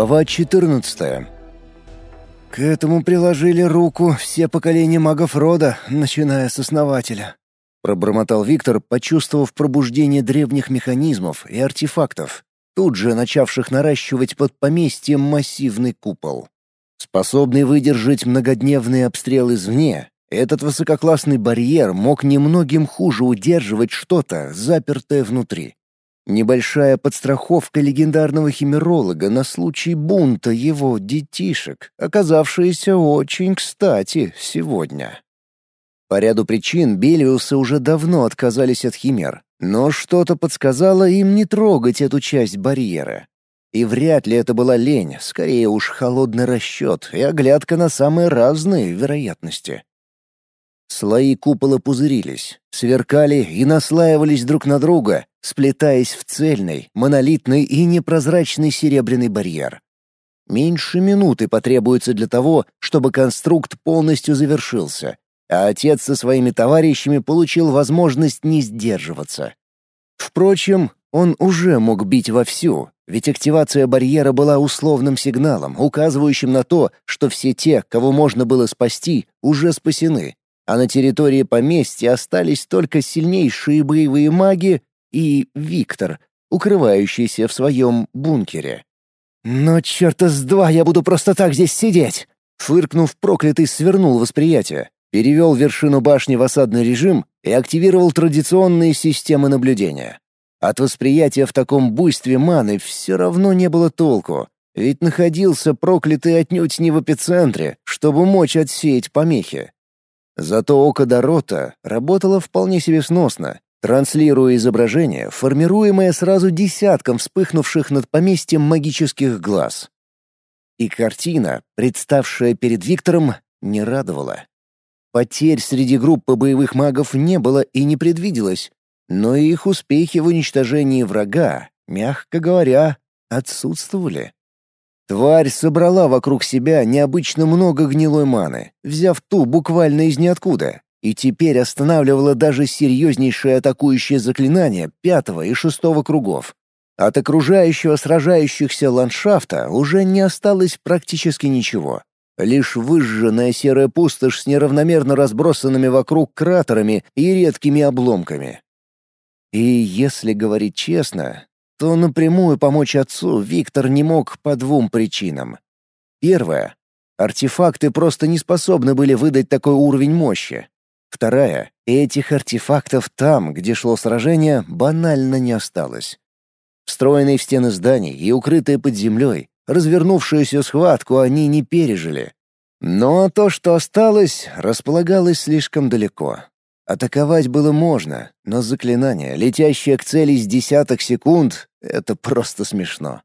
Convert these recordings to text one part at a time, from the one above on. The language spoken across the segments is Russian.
Глава 14. К этому приложили руку все поколения магов рода, начиная с основателя. Пробормотал Виктор, почувствовав пробуждение древних механизмов и артефактов, тут же начавших наращивать под поместьем массивный купол. Способный выдержать многодневные обстрелы извне, этот высококлассный барьер мог немногим хуже удерживать что-то, запертое внутри. Небольшая подстраховка легендарного химеролога на случай бунта его детишек, оказавшаяся очень кстати сегодня. По ряду причин Белиусы уже давно отказались от химер, но что-то подсказало им не трогать эту часть барьера. И вряд ли это была лень, скорее уж холодный расчет и оглядка на самые разные вероятности. Слои купола пузырились, сверкали и наслаивались друг на друга, сплетаясь в цельный, монолитный и непрозрачный серебряный барьер. Меньше минуты потребуется для того, чтобы конструкт полностью завершился, а отец со своими товарищами получил возможность не сдерживаться. Впрочем, он уже мог бить вовсю, ведь активация барьера была условным сигналом, указывающим на то, что все те, кого можно было спасти, уже спасены, а на территории поместья остались только сильнейшие боевые маги и Виктор, укрывающийся в своем бункере. «Но черта с два я буду просто так здесь сидеть!» Фыркнув, проклятый свернул восприятие, перевел вершину башни в осадный режим и активировал традиционные системы наблюдения. От восприятия в таком буйстве маны все равно не было толку, ведь находился проклятый отнюдь не в эпицентре, чтобы мочь отсеять помехи. Зато око Дорота работало вполне себе сносно, транслируя изображение, формируемое сразу десятком вспыхнувших над поместьем магических глаз. И картина, представшая перед Виктором, не радовала. Потерь среди группы боевых магов не было и не предвиделось, но их успехи в уничтожении врага, мягко говоря, отсутствовали. Тварь собрала вокруг себя необычно много гнилой маны, взяв ту буквально из ниоткуда, и теперь останавливала даже серьезнейшее атакующее заклинание пятого и шестого кругов. От окружающего сражающихся ландшафта уже не осталось практически ничего. Лишь выжженная серая пустошь с неравномерно разбросанными вокруг кратерами и редкими обломками. И если говорить честно, то напрямую помочь отцу Виктор не мог по двум причинам. Первая — артефакты просто не способны были выдать такой уровень мощи. Вторая — этих артефактов там, где шло сражение, банально не осталось. Встроенные в стены зданий и укрытые под землей, развернувшуюся схватку они не пережили. Но то, что осталось, располагалось слишком далеко. Атаковать было можно, но заклинание, летящее к цели с десяток секунд, — это просто смешно.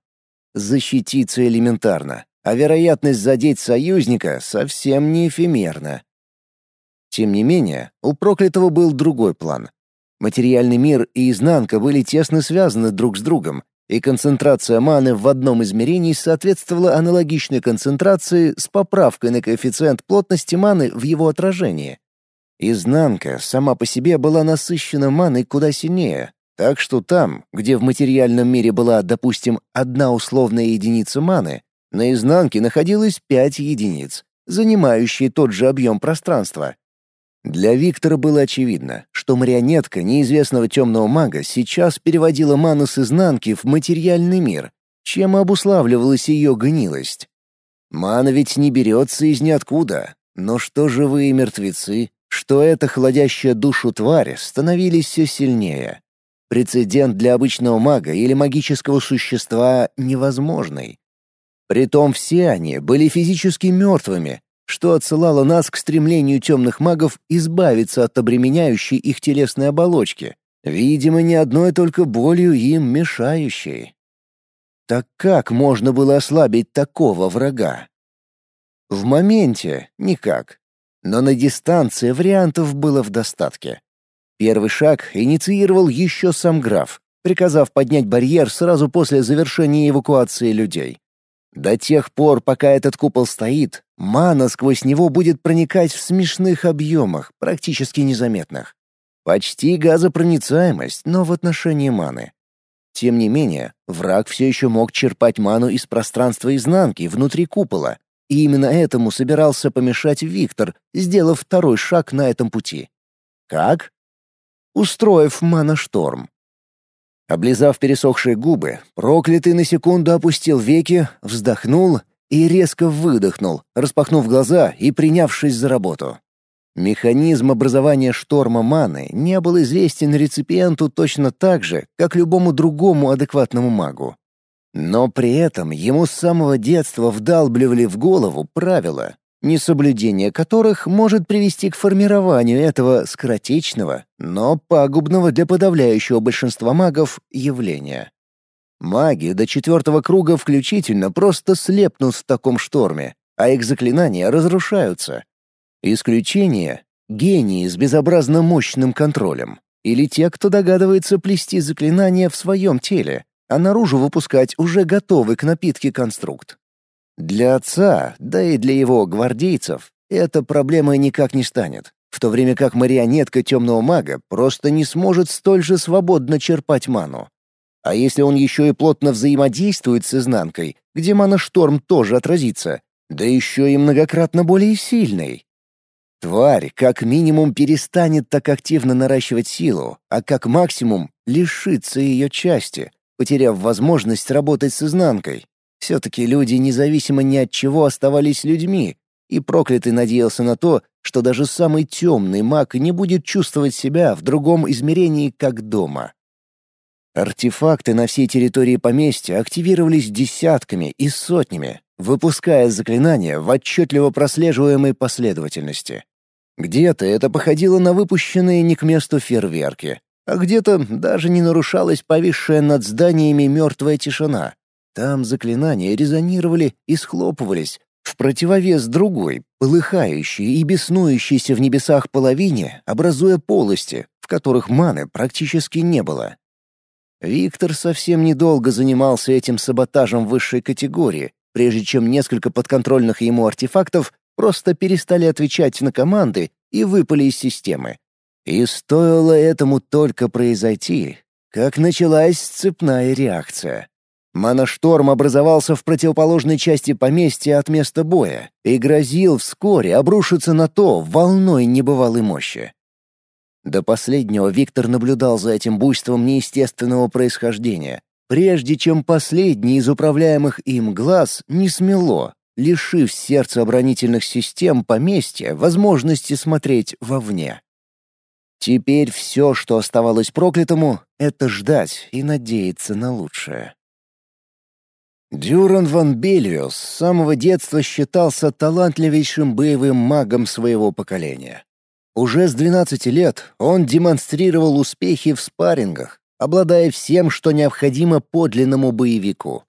Защититься элементарно, а вероятность задеть союзника совсем не эфемерна. Тем не менее, у проклятого был другой план. Материальный мир и изнанка были тесно связаны друг с другом, и концентрация маны в одном измерении соответствовала аналогичной концентрации с поправкой на коэффициент плотности маны в его отражении. Изнанка сама по себе была насыщена маной куда сильнее, так что там, где в материальном мире была, допустим, одна условная единица маны, на изнанке находилось пять единиц, занимающие тот же объем пространства. Для Виктора было очевидно, что марионетка неизвестного темного мага сейчас переводила ману с изнанки в материальный мир, чем обуславливалась ее гнилость. Мана ведь не берется из ниоткуда, но что живые мертвецы, что эта холодящая душу тварь становились все сильнее. Прецедент для обычного мага или магического существа невозможный. Притом все они были физически мертвыми, что отсылало нас к стремлению темных магов избавиться от обременяющей их телесной оболочки, видимо, не одной только болью им мешающей. Так как можно было ослабить такого врага? В моменте никак, но на дистанции вариантов было в достатке. Первый шаг инициировал еще сам граф, приказав поднять барьер сразу после завершения эвакуации людей. До тех пор, пока этот купол стоит, мана сквозь него будет проникать в смешных объемах, практически незаметных. Почти газопроницаемость, но в отношении маны. Тем не менее, Враг все еще мог черпать ману из пространства изнанки внутри купола, и именно этому собирался помешать Виктор, сделав второй шаг на этом пути. Как? Устроив маношторм. Облизав пересохшие губы, проклятый на секунду опустил веки, вздохнул и резко выдохнул, распахнув глаза и принявшись за работу. Механизм образования шторма маны не был известен реципиенту точно так же, как любому другому адекватному магу. Но при этом ему с самого детства вдалбливали в голову правила, несоблюдение которых может привести к формированию этого скоротечного, но пагубного для подавляющего большинства магов явления. Маги до четвертого круга включительно просто слепнут в таком шторме, а их заклинания разрушаются. Исключение — гении с безобразно мощным контролем. Или те, кто догадывается плести заклинания в своем теле, а наружу выпускать уже готовый к напитке конструкт. Для отца, да и для его гвардейцев, эта проблема никак не станет, в то время как марионетка темного мага просто не сможет столь же свободно черпать ману. А если он еще и плотно взаимодействует с изнанкой, где мана-шторм тоже отразится, да еще и многократно более сильный. Тварь как минимум перестанет так активно наращивать силу, а как максимум лишится ее части, потеряв возможность работать с изнанкой. Все-таки люди независимо ни от чего оставались людьми, и проклятый надеялся на то, что даже самый темный маг не будет чувствовать себя в другом измерении как дома. Артефакты на всей территории поместья активировались десятками и сотнями, выпуская заклинания в отчетливо прослеживаемой последовательности. Где-то это походило на выпущенные не к месту фейерверки, а где-то даже не нарушалась повисшая над зданиями мертвая тишина. Там заклинания резонировали и схлопывались, в противовес другой, полыхающей и беснующейся в небесах половине, образуя полости, в которых маны практически не было. Виктор совсем недолго занимался этим саботажем высшей категории, прежде чем несколько подконтрольных ему артефактов просто перестали отвечать на команды и выпали из системы. И стоило этому только произойти, как началась цепная реакция. Моношторм образовался в противоположной части поместья от места боя и грозил вскоре обрушиться на то волной небывалой мощи. До последнего Виктор наблюдал за этим буйством неестественного происхождения, прежде чем последний из управляемых им глаз не смело, лишив сердца оборонительных систем поместья возможности смотреть вовне. Теперь все, что оставалось проклятому, — это ждать и надеяться на лучшее. Дюран ван Бельвиус с самого детства считался талантливейшим боевым магом своего поколения. Уже с 12 лет он демонстрировал успехи в спаррингах, обладая всем, что необходимо подлинному боевику.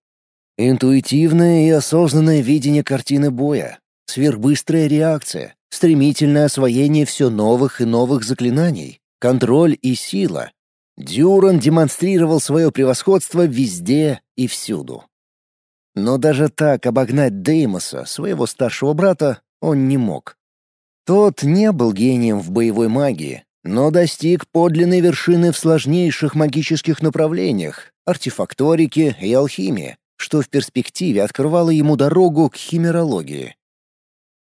Интуитивное и осознанное видение картины боя, сверхбыстрая реакция, стремительное освоение все новых и новых заклинаний, контроль и сила. Дюран демонстрировал свое превосходство везде и всюду. Но даже так обогнать Деймоса, своего старшего брата, он не мог. Тот не был гением в боевой магии, но достиг подлинной вершины в сложнейших магических направлениях — артефакторике и алхимии, что в перспективе открывало ему дорогу к химерологии.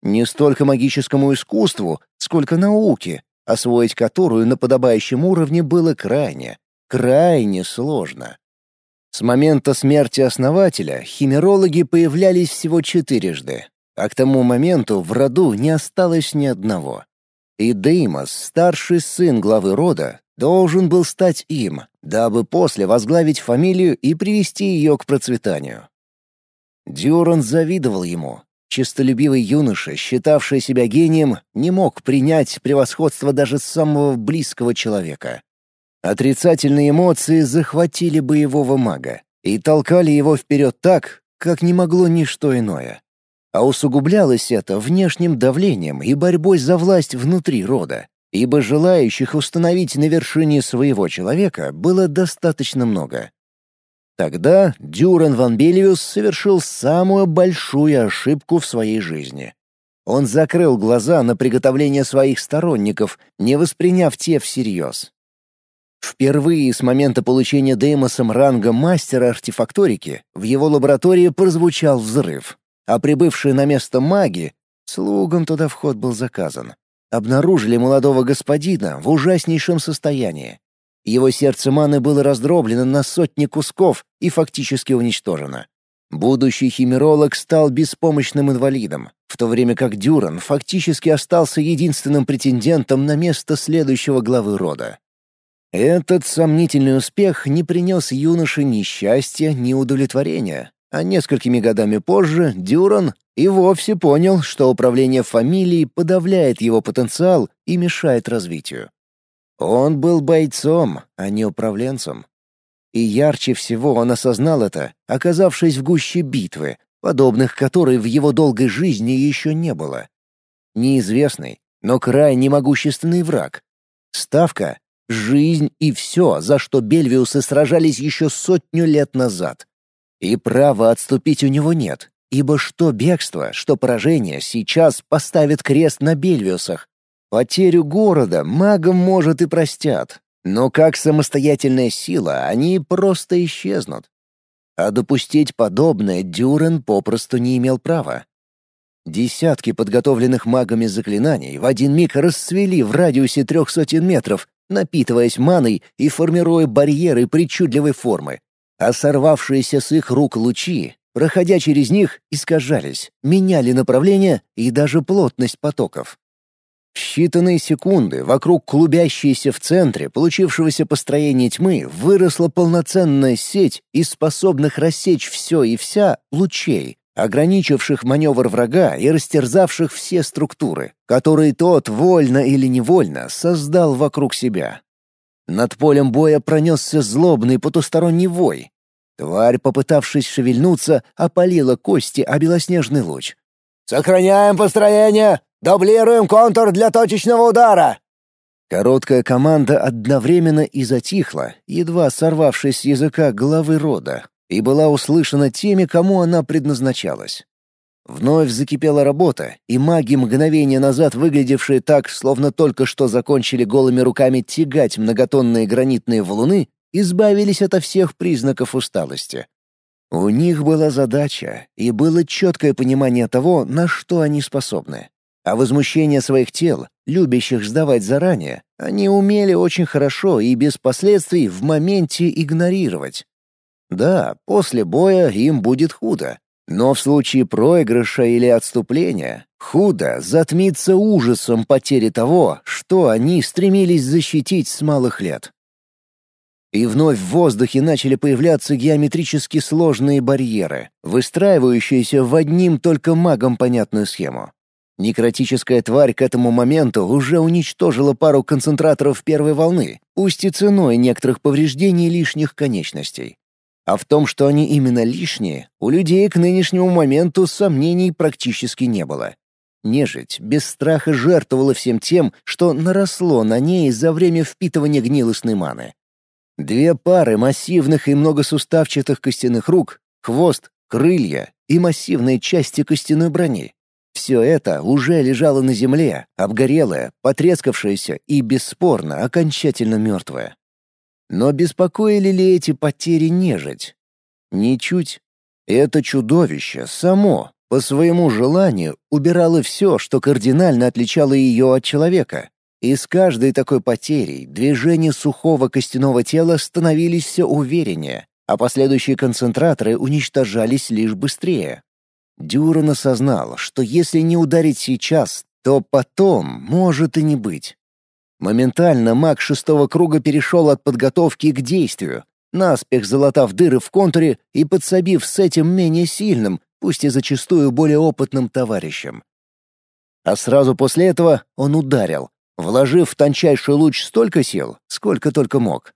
Не столько магическому искусству, сколько науке, освоить которую на подобающем уровне было крайне, крайне сложно. С момента смерти основателя химерологи появлялись всего четырежды, а к тому моменту в роду не осталось ни одного. И Деймос, старший сын главы рода, должен был стать им, дабы после возглавить фамилию и привести ее к процветанию. Дюран завидовал ему. Чистолюбивый юноша, считавший себя гением, не мог принять превосходство даже самого близкого человека. Отрицательные эмоции захватили боевого мага и толкали его вперед так, как не могло ничто иное. А усугублялось это внешним давлением и борьбой за власть внутри рода, ибо желающих установить на вершине своего человека было достаточно много. Тогда Дюран Ван Бельвиус совершил самую большую ошибку в своей жизни. Он закрыл глаза на приготовление своих сторонников, не восприняв те всерьез. Впервые с момента получения Деймосом ранга мастера артефакторики в его лаборатории прозвучал взрыв, а прибывшие на место маги, слугам туда вход был заказан, обнаружили молодого господина в ужаснейшем состоянии. Его сердце маны было раздроблено на сотни кусков и фактически уничтожено. Будущий химеролог стал беспомощным инвалидом, в то время как Дюран фактически остался единственным претендентом на место следующего главы рода. Этот сомнительный успех не принес юноше ни счастья, ни удовлетворения, а несколькими годами позже Дюран и вовсе понял, что управление фамилией подавляет его потенциал и мешает развитию. Он был бойцом, а не управленцем. И ярче всего он осознал это, оказавшись в гуще битвы, подобных которой в его долгой жизни еще не было. Неизвестный, но крайне могущественный враг. Ставка — жизнь и все, за что Бельвиусы сражались еще сотню лет назад. И права отступить у него нет, ибо что бегство, что поражение сейчас поставит крест на Бельвиусах, Потерю города магам, может, и простят, но как самостоятельная сила они просто исчезнут. А допустить подобное Дюрен попросту не имел права. Десятки подготовленных магами заклинаний в один миг расцвели в радиусе трех сотен метров, напитываясь маной и формируя барьеры причудливой формы, а сорвавшиеся с их рук лучи, проходя через них, искажались, меняли направление и даже плотность потоков. В считанные секунды вокруг клубящейся в центре получившегося построения тьмы выросла полноценная сеть из способных рассечь все и вся лучей, ограничивших маневр врага и растерзавших все структуры, которые тот, вольно или невольно, создал вокруг себя. Над полем боя пронесся злобный потусторонний вой. Тварь, попытавшись шевельнуться, опалила кости о белоснежный луч. «Сохраняем построение! Дублируем контур для точечного удара!» Короткая команда одновременно и затихла, едва сорвавшись с языка главы рода, и была услышана теми, кому она предназначалась. Вновь закипела работа, и маги, мгновение назад выглядевшие так, словно только что закончили голыми руками тягать многотонные гранитные валуны, избавились ото всех признаков усталости. У них была задача, и было четкое понимание того, на что они способны. А возмущение своих тел, любящих сдавать заранее, они умели очень хорошо и без последствий в моменте игнорировать. Да, после боя им будет худо, но в случае проигрыша или отступления худо затмится ужасом потери того, что они стремились защитить с малых лет. И вновь в воздухе начали появляться геометрически сложные барьеры, выстраивающиеся в одним только магом понятную схему. Некротическая тварь к этому моменту уже уничтожила пару концентраторов первой волны, пусть и ценой некоторых повреждений лишних конечностей. А в том, что они именно лишние, у людей к нынешнему моменту сомнений практически не было. Нежить без страха жертвовала всем тем, что наросло на ней за время впитывания гнилостной маны. Две пары массивных и многосуставчатых костяных рук, хвост, крылья и массивные части костяной брони, все это уже лежало на земле, обгорелое, потрескавшееся и, бесспорно, окончательно мертвое. Но беспокоили ли эти потери нежить? Ничуть. Это чудовище само, по своему желанию, убирало все, что кардинально отличало ее от человека. И с каждой такой потерей движения сухого костяного тела становились все увереннее, а последующие концентраторы уничтожались лишь быстрее. Дюран осознал, что если не ударить сейчас, то потом может и не быть. Моментально маг шестого круга перешел от подготовки к действию, наспех залатав дыры в контуре и подсобив с этим менее сильным, пусть и зачастую более опытным товарищем. А сразу после этого он ударил, вложив в тончайший луч столько сил, сколько только мог.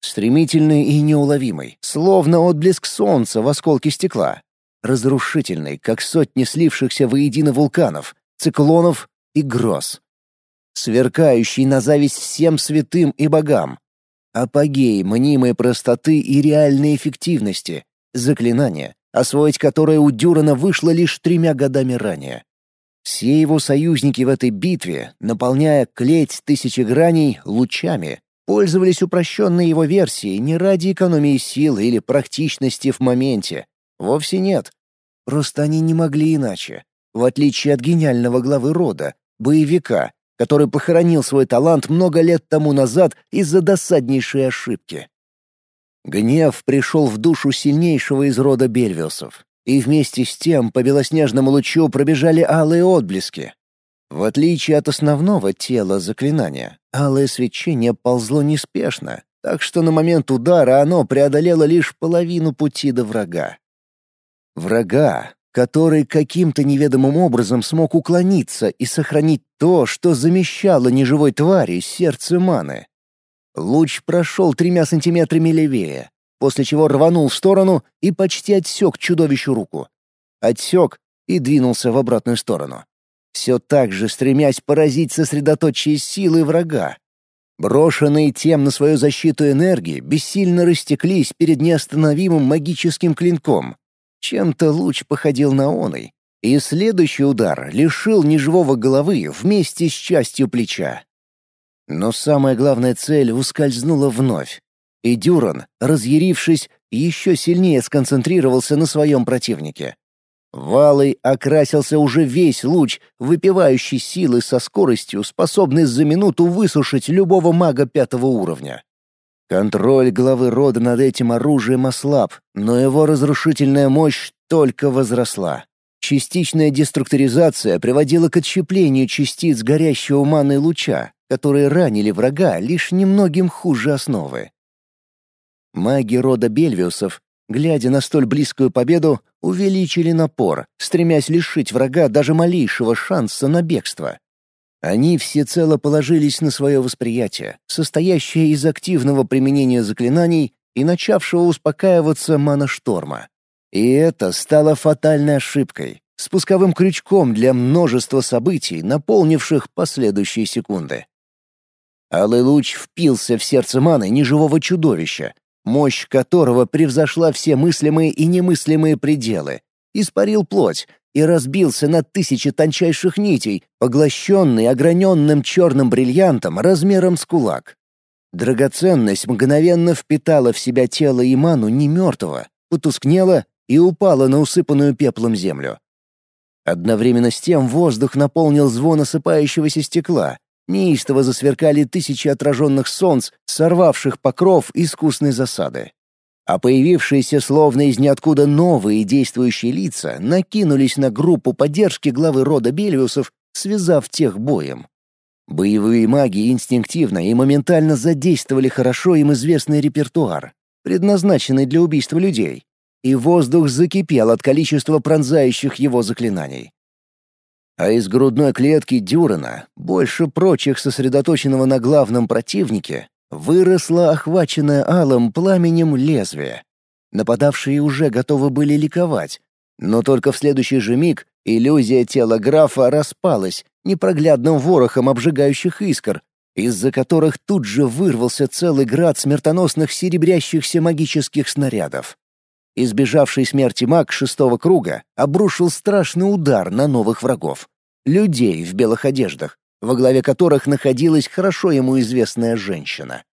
Стремительный и неуловимый, словно отблеск солнца в осколке стекла, разрушительный, как сотни слившихся воедино вулканов, циклонов и гроз. Сверкающий на зависть всем святым и богам. Апогей мнимой простоты и реальной эффективности. Заклинание, освоить которое у Дюрана вышло лишь тремя годами ранее. Все его союзники в этой битве, наполняя клеть тысячи граней лучами, пользовались упрощенной его версией не ради экономии сил или практичности в моменте. Вовсе нет. Просто они не могли иначе. В отличие от гениального главы рода, боевика, который похоронил свой талант много лет тому назад из-за досаднейшей ошибки. Гнев пришел в душу сильнейшего из рода Бельвиусов, и вместе с тем по белоснежному лучу пробежали алые отблески. В отличие от основного тела заклинания, алое свечение ползло неспешно, так что на момент удара оно преодолело лишь половину пути до врага. Врага, который каким-то неведомым образом смог уклониться и сохранить то, что замещало неживой твари сердце маны. Луч прошел тремя сантиметрами левее, после чего рванул в сторону и почти отсек чудовищу руку. Отсек и двинулся в обратную сторону. Все так же стремясь поразить сосредоточие силы врага. Брошенные тем на свою защиту энергии бессильно растеклись перед неостановимым магическим клинком, чем-то луч походил на оный, и следующий удар лишил неживого головы вместе с частью плеча. Но самая главная цель ускользнула вновь, и Дюран, разъярившись, еще сильнее сконцентрировался на своем противнике. Валой окрасился уже весь луч, выпивающий силы со скоростью, способный за минуту высушить любого мага пятого уровня. Контроль главы рода над этим оружием ослаб, но его разрушительная мощь только возросла. Частичная деструктуризация приводила к отщеплению частиц горящего маны луча, которые ранили врага лишь немногим хуже основы. Маги рода Бельвиусов, глядя на столь близкую победу, увеличили напор, стремясь лишить врага даже малейшего шанса на бегство. Они всецело положились на свое восприятие, состоящее из активного применения заклинаний и начавшего успокаиваться мана-шторма. И это стало фатальной ошибкой, спусковым крючком для множества событий, наполнивших последующие секунды. Алый луч впился в сердце маны неживого чудовища, мощь которого превзошла все мыслимые и немыслимые пределы, испарил плоть, и разбился на тысячи тончайших нитей, поглощенный ограненным черным бриллиантом размером с кулак. Драгоценность мгновенно впитала в себя тело Иману немертвого, потускнела и упала на усыпанную пеплом землю. Одновременно с тем воздух наполнил звон осыпающегося стекла, неистово засверкали тысячи отраженных солнц, сорвавших покров искусной засады а появившиеся словно из ниоткуда новые действующие лица накинулись на группу поддержки главы рода Бельвиусов, связав тех боем. Боевые маги инстинктивно и моментально задействовали хорошо им известный репертуар, предназначенный для убийства людей, и воздух закипел от количества пронзающих его заклинаний. А из грудной клетки Дюрана, больше прочих сосредоточенного на главном противнике, выросло охваченное алым пламенем лезвие. Нападавшие уже готовы были ликовать, но только в следующий же миг иллюзия тела графа распалась непроглядным ворохом обжигающих искр, из-за которых тут же вырвался целый град смертоносных серебрящихся магических снарядов. Избежавший смерти маг шестого круга обрушил страшный удар на новых врагов. Людей в белых одеждах, во главе которых находилась хорошо ему известная женщина.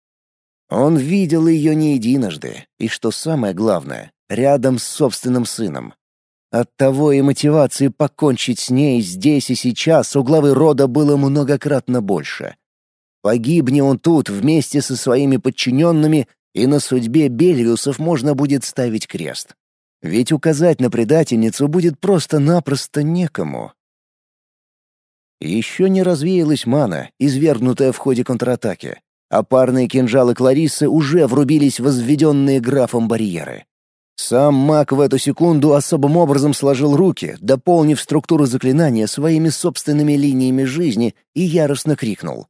Он видел ее не единожды, и, что самое главное, рядом с собственным сыном. Оттого и мотивации покончить с ней здесь и сейчас у главы рода было многократно больше. Погибни он тут вместе со своими подчиненными, и на судьбе Бельвиусов можно будет ставить крест. Ведь указать на предательницу будет просто-напросто некому. Еще не развеялась мана, извергнутая в ходе контратаки, а парные кинжалы Клариссы уже врубились в возведенные графом барьеры. Сам маг в эту секунду особым образом сложил руки, дополнив структуру заклинания своими собственными линиями жизни и яростно крикнул.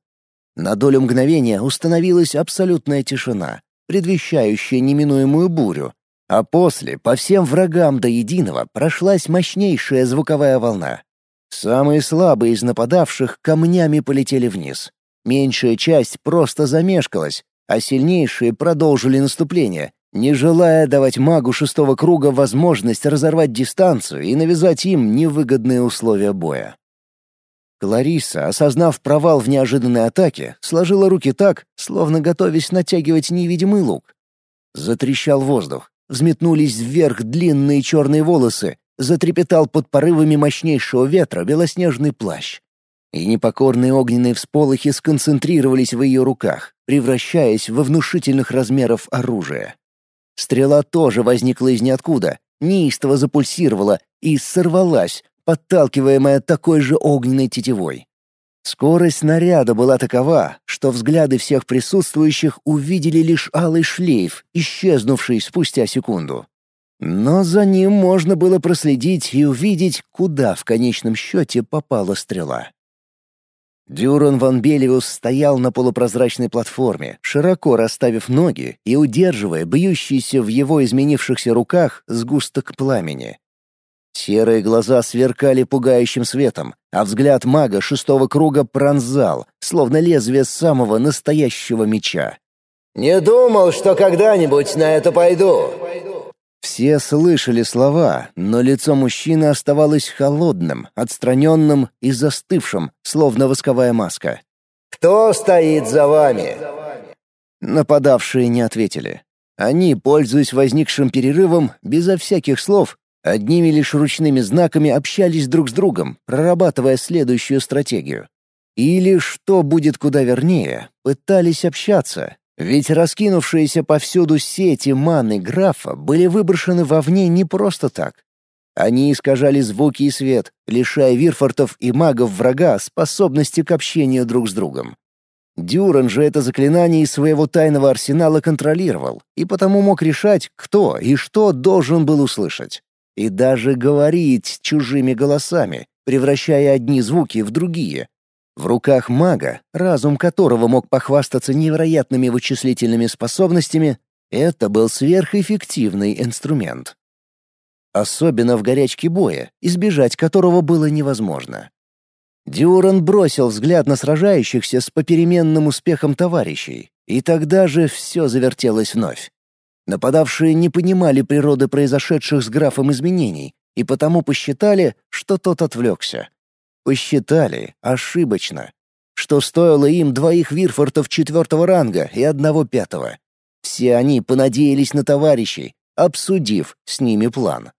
На долю мгновения установилась абсолютная тишина, предвещающая неминуемую бурю, а после по всем врагам до единого прошлась мощнейшая звуковая волна. Самые слабые из нападавших камнями полетели вниз. Меньшая часть просто замешкалась, а сильнейшие продолжили наступление, не желая давать магу шестого круга возможность разорвать дистанцию и навязать им невыгодные условия боя. Клариса, осознав провал в неожиданной атаке, сложила руки так, словно готовясь натягивать невидимый лук. Затрещал воздух, взметнулись вверх длинные черные волосы, затрепетал под порывами мощнейшего ветра белоснежный плащ. И непокорные огненные всполохи сконцентрировались в ее руках, превращаясь во внушительных размеров оружия. Стрела тоже возникла из ниоткуда, неистово запульсировала и сорвалась, подталкиваемая такой же огненной тетивой. Скорость снаряда была такова, что взгляды всех присутствующих увидели лишь алый шлейф, исчезнувший спустя секунду. Но за ним можно было проследить и увидеть, куда в конечном счете попала стрела. Дюран ван Белиус стоял на полупрозрачной платформе, широко расставив ноги и удерживая бьющийся в его изменившихся руках сгусток пламени. Серые глаза сверкали пугающим светом, а взгляд мага шестого круга пронзал, словно лезвие самого настоящего меча. «Не думал, что когда-нибудь на это пойду!» Все слышали слова, но лицо мужчины оставалось холодным, отстраненным и застывшим, словно восковая маска. «Кто стоит за вами?» Нападавшие не ответили. Они, пользуясь возникшим перерывом, безо всяких слов, Одними лишь ручными знаками общались друг с другом, прорабатывая следующую стратегию. Или, что будет куда вернее, пытались общаться, ведь раскинувшиеся повсюду сети маны графа были выброшены вовне не просто так. Они искажали звуки и свет, лишая вирфортов и магов врага способности к общению друг с другом. Дюран же это заклинание из своего тайного арсенала контролировал, и потому мог решать, кто и что должен был услышать и даже говорить чужими голосами, превращая одни звуки в другие. В руках мага, разум которого мог похвастаться невероятными вычислительными способностями, это был сверхэффективный инструмент. Особенно в горячке боя, избежать которого было невозможно. Дюран бросил взгляд на сражающихся с попеременным успехом товарищей, и тогда же все завертелось вновь. Нападавшие не понимали природы произошедших с графом изменений и потому посчитали, что тот отвлекся. Посчитали ошибочно, что стоило им двоих вирфортов четвертого ранга и одного пятого. Все они понадеялись на товарищей, обсудив с ними план.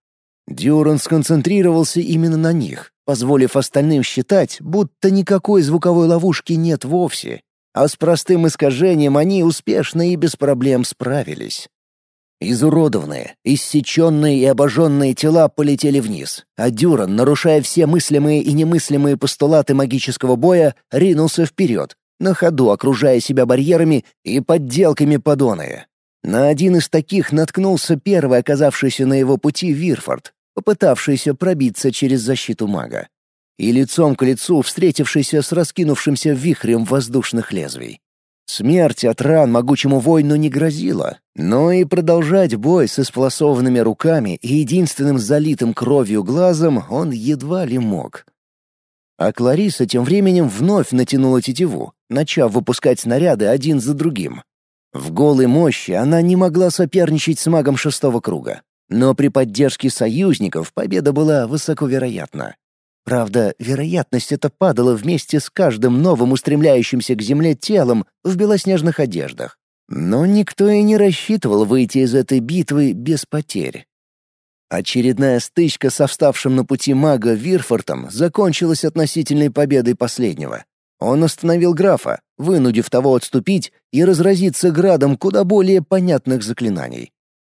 Дюран сконцентрировался именно на них, позволив остальным считать, будто никакой звуковой ловушки нет вовсе, а с простым искажением они успешно и без проблем справились. Изуродованные, иссеченные и обожженные тела полетели вниз, а Дюран, нарушая все мыслимые и немыслимые постулаты магического боя, ринулся вперед, на ходу окружая себя барьерами и подделками подоны. На один из таких наткнулся первый оказавшийся на его пути Вирфорд, попытавшийся пробиться через защиту мага. И лицом к лицу встретившийся с раскинувшимся вихрем воздушных лезвий. Смерть от ран могучему воину не грозила, но и продолжать бой с исполосованными руками и единственным залитым кровью глазом он едва ли мог. А Клариса тем временем вновь натянула тетиву, начав выпускать снаряды один за другим. В голой мощи она не могла соперничать с магом шестого круга, но при поддержке союзников победа была высоковероятна. Правда, вероятность эта падала вместе с каждым новым устремляющимся к земле телом в белоснежных одеждах. Но никто и не рассчитывал выйти из этой битвы без потерь. Очередная стычка со вставшим на пути мага Вирфортом закончилась относительной победой последнего. Он остановил графа, вынудив того отступить и разразиться градом куда более понятных заклинаний.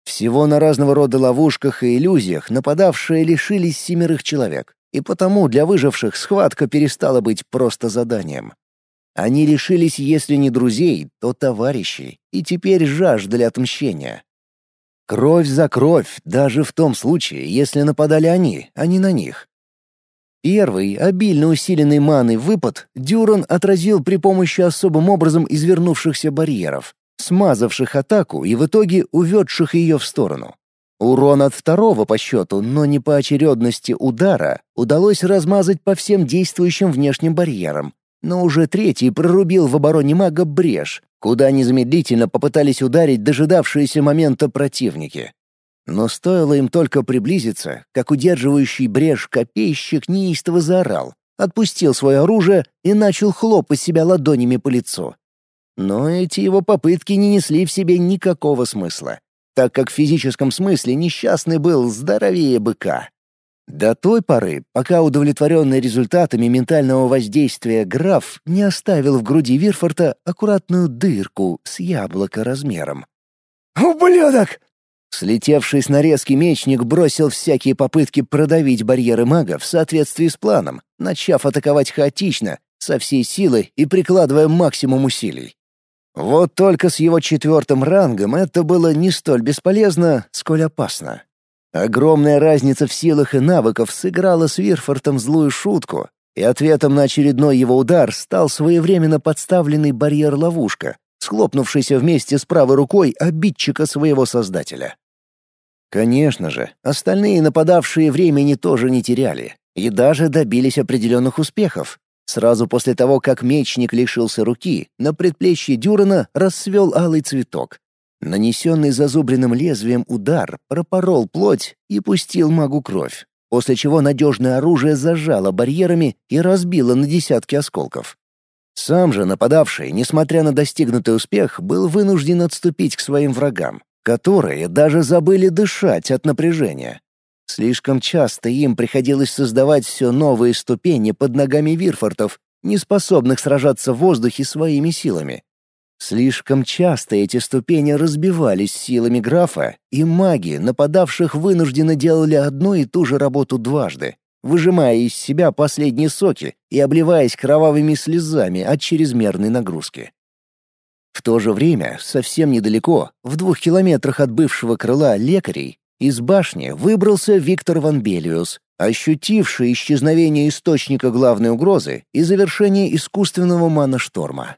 Всего на разного рода ловушках и иллюзиях нападавшие лишились семерых человек и потому для выживших схватка перестала быть просто заданием. Они лишились, если не друзей, то товарищей, и теперь жаждали отмщения. Кровь за кровь, даже в том случае, если нападали они, а не на них. Первый, обильно усиленный маной выпад, Дюран отразил при помощи особым образом извернувшихся барьеров, смазавших атаку и в итоге уведших ее в сторону. Урон от второго по счету, но не по очередности удара, удалось размазать по всем действующим внешним барьерам. Но уже третий прорубил в обороне мага брешь, куда незамедлительно попытались ударить дожидавшиеся момента противники. Но стоило им только приблизиться, как удерживающий брешь копейщик неистово заорал, отпустил свое оружие и начал хлопать себя ладонями по лицу. Но эти его попытки не несли в себе никакого смысла, так как в физическом смысле несчастный был здоровее быка. До той поры, пока удовлетворенный результатами ментального воздействия граф не оставил в груди Вирфорта аккуратную дырку с яблоко размером. «Ублюдок!» Слетевший с нарезки мечник бросил всякие попытки продавить барьеры мага в соответствии с планом, начав атаковать хаотично, со всей силы и прикладывая максимум усилий. Вот только с его четвертым рангом это было не столь бесполезно, сколь опасно. Огромная разница в силах и навыках сыграла с Вирфортом злую шутку, и ответом на очередной его удар стал своевременно подставленный барьер-ловушка, схлопнувшийся вместе с правой рукой обидчика своего создателя. Конечно же, остальные нападавшие времени тоже не теряли и даже добились определенных успехов. Сразу после того, как мечник лишился руки, на предплечье Дюрана расцвел алый цветок, Нанесенный зазубренным лезвием удар пропорол плоть и пустил магу кровь, после чего надежное оружие зажало барьерами и разбило на десятки осколков. Сам же нападавший, несмотря на достигнутый успех, был вынужден отступить к своим врагам, которые даже забыли дышать от напряжения. Слишком часто им приходилось создавать все новые ступени под ногами Вирфортов, не способных сражаться в воздухе своими силами. Слишком часто эти ступени разбивались силами графа, и маги, нападавших, вынужденно делали одну и ту же работу дважды, выжимая из себя последние соки и обливаясь кровавыми слезами от чрезмерной нагрузки. В то же время, совсем недалеко, в двух километрах от бывшего крыла лекарей, из башни выбрался Виктор Ван Белиус, ощутивший исчезновение источника главной угрозы и завершение искусственного мана-шторма.